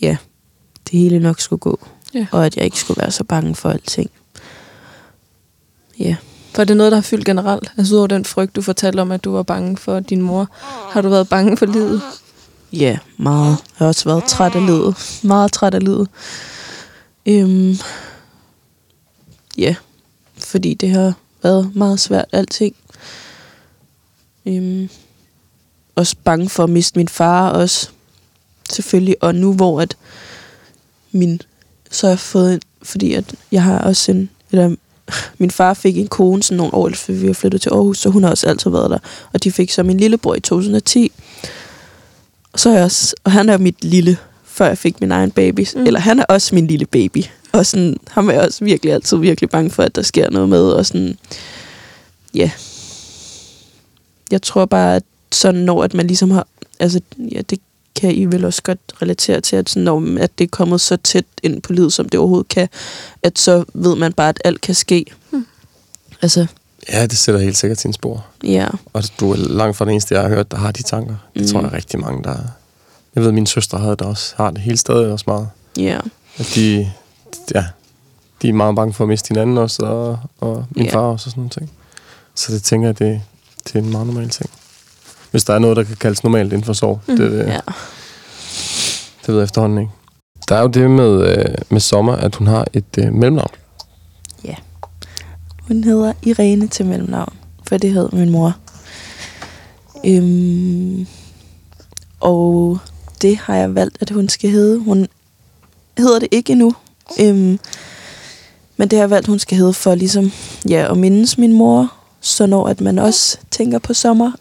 ja, det hele nok skulle gå. Ja. Og at jeg ikke skulle være så bange for alting. Ja. For det er noget, der har fyldt generelt. Altså udover den frygt, du fortalte om, at du var bange for din mor. Har du været bange for livet? Ja, meget. Jeg har også været træt af livet. Meget træt af livet. Øhm, ja, fordi det har været meget svært alting. Øhm, også bange for at miste min far også. Selvfølgelig. Og nu hvor at min... Så har jeg fået en... Fordi at jeg har også en... Eller min far fik en kone sådan nogle år efter vi var flyttet til Aarhus, så hun har også altid været der. Og de fik så min lillebror i 2010. Og så er jeg også, og han er mit lille, før jeg fik min egen baby. Mm. Mm. Eller han er også min lille baby. Og sådan, ham er jeg også virkelig altid virkelig bange for, at der sker noget med. Og sådan, ja. Jeg tror bare, at sådan når at man ligesom har, altså ja, det kan I vel også godt relatere til, at, sådan, når, at det er kommet så tæt ind på livet, som det overhovedet kan, at så ved man bare, at alt kan ske. Mm. Altså, Ja, det sætter helt sikkert sine spor. ja. Og du er langt fra den eneste, jeg har hørt, der har de tanker. Det Mm. tror jeg er rigtig mange, der... Jeg ved, at min søster havde det også. Har det hele stadig også meget. Ja. At de, ja, de er meget bange for at miste hinanden også, og, og min Ja. far også og sådan nogle ting. Så det tænker jeg, det, det er en meget normal ting. Hvis der er noget, der kan kaldes normalt inden for sorg. Mhm. Det, ja. det ved jeg efterhånden ikke. Der er jo det med, øh, med Sommer, at hun har et øh, mellemnavn. Hun hedder Irene til mellemnavn, for det hed min mor. Øhm, og det har jeg valgt, at hun skal hedde. Hun hedder det ikke endnu. Øhm, men det har jeg valgt, hun skal hedde for ligesom, ja, at mindes min mor. Så når at man også tænker på sommer,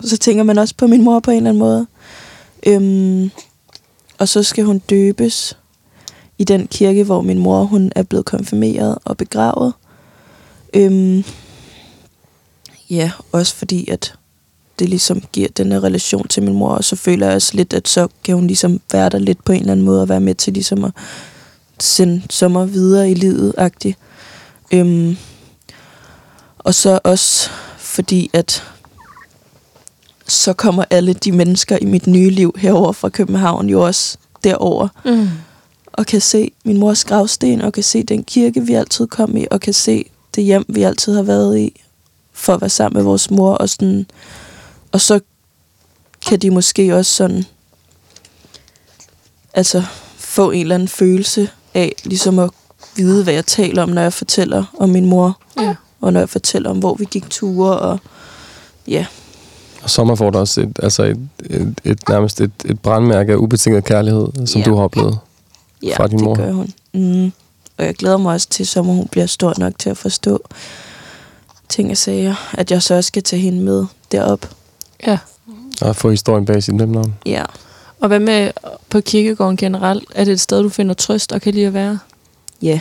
så tænker man også på min mor på en eller anden måde. Øhm, og så skal hun døbes i den kirke, hvor min mor hun er blevet konfirmeret og begravet. Øhm, ja, også fordi, at det ligesom giver den her relation til min mor, og så føler jeg også lidt, at så kan hun ligesom være der lidt på en eller anden måde, og være med til ligesom at sende sommer videre i livet, agtigt. Øhm, og så også fordi, at så kommer alle de mennesker i mit nye liv herover fra København jo også derover Mm. og kan se min mors gravsten, og kan se den kirke, vi altid kom i, og kan se det hjem, vi altid har været i, for at være sammen med vores mor. Og, sådan, og så kan de måske også sådan, altså få en eller anden følelse af, ligesom at vide, hvad jeg taler om, når jeg fortæller om min mor, Ja. og når jeg fortæller om, hvor vi gik ture, og ja, Og Sommer får der også et, altså et, et, et, nærmest et, et brandmærke af ubetinget kærlighed, som Ja. du har oplevet. Ja, Fra din det mor. gør hun. Mm. Og jeg glæder mig også til, at sommer hun bliver stor nok til at forstå ting og sager. At jeg så også skal tage hende med derop. ja. Og få historien bag sit mellemnavn. Ja. Og hvad med på kirkegården generelt? Er det et sted, du finder trøst og kan lide at være? Ja.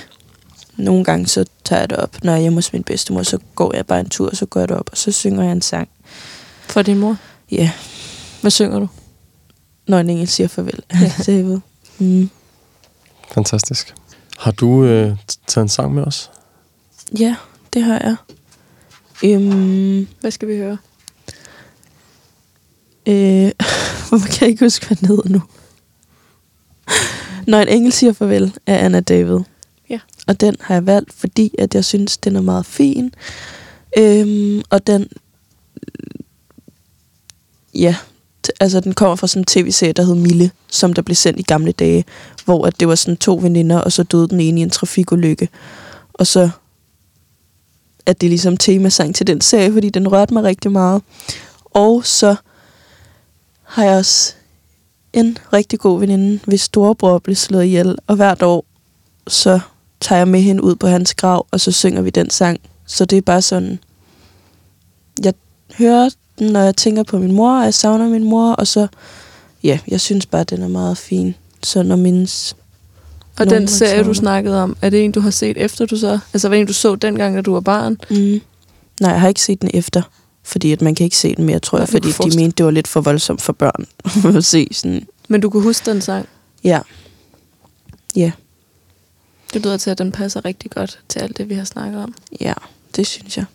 Nogle gange så tager jeg det op. Når jeg er hjemme hos min bedstemor, så går jeg bare en tur, og så går jeg det op, og så synger jeg en sang. For din mor? Ja. Hvad synger du? Når en engel siger farvel. Ja. *laughs* det er. Mm. Fantastisk. Har du øh, taget en sang med os? Ja, det har jeg. Øhm, Hvad skal vi høre? Øh, *laughs* hvorfor kan jeg ikke huske, hvad den hedder nu? Når en engel siger farvel af Anna David. Ja. Og den har jeg valgt, fordi at jeg synes, den er meget fin. Øhm, og den... Ja, altså den kommer fra sådan en tv-serie, der hed Mille, som der blev sendt i gamle dage, hvor at det var sådan to veninder, og så døde den ene i en trafikulykke. Og så at det er ligesom temasang til den serie, fordi den rørte mig rigtig meget. Og så har jeg også en rigtig god veninde, hvis storebror blev slået ihjel, og hvert år, så tager jeg med hende ud på hans grav, og så synger vi den sang. Så det er bare sådan, jeg hører den, når jeg tænker på min mor, og jeg savner min mor, og så, ja, jeg synes bare, den er meget fin. Så når mindes Og nogen, den serie, du snakkede om, er det en, du har set efter du så? Altså, var det en, du så dengang, da du var barn? Mm. Nej, jeg har ikke set den efter, fordi at man kan ikke se den mere, tror jeg, fordi de mente, det var lidt for voldsomt for børn *laughs* at se sådan. Men du kunne huske den sang? Ja. Ja, Det lyder til, at den passer rigtig godt til alt det, vi har snakket om. ja, det synes jeg.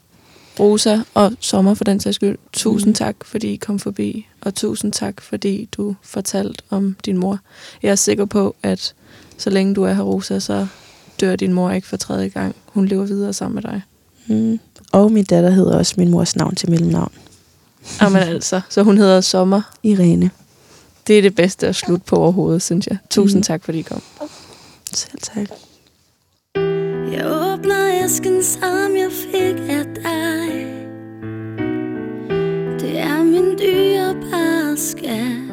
Rosa og Sommer for den sags skyld, tusind Mhm. tak, fordi I kom forbi. Og tusind tak, fordi du fortalte om din mor. Jeg er sikker på, at så længe du er her, Rosa, så dør din mor ikke for tredje gang. Hun lever videre sammen med dig. Mm. Og min datter hedder også min mors navn til mellemnavn. Jamen altså, så hun hedder Sommer. Irene. Det er det bedste at slutte på overhovedet, synes jeg. Tusind Mhm. tak, fordi I kom. Selv tak. Jeg åbner æsken, som jeg fik af dig Det er min dyrebare skat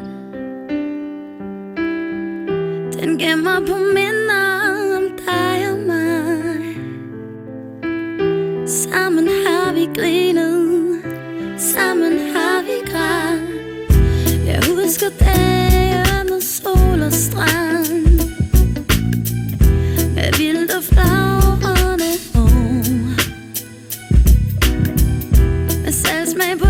Den gemmer på minder Sammen har vi grinet. Sammen har vi grædt. Jeg husker dage med sol og strand. Med vildt og flagrende år Med salgsmag på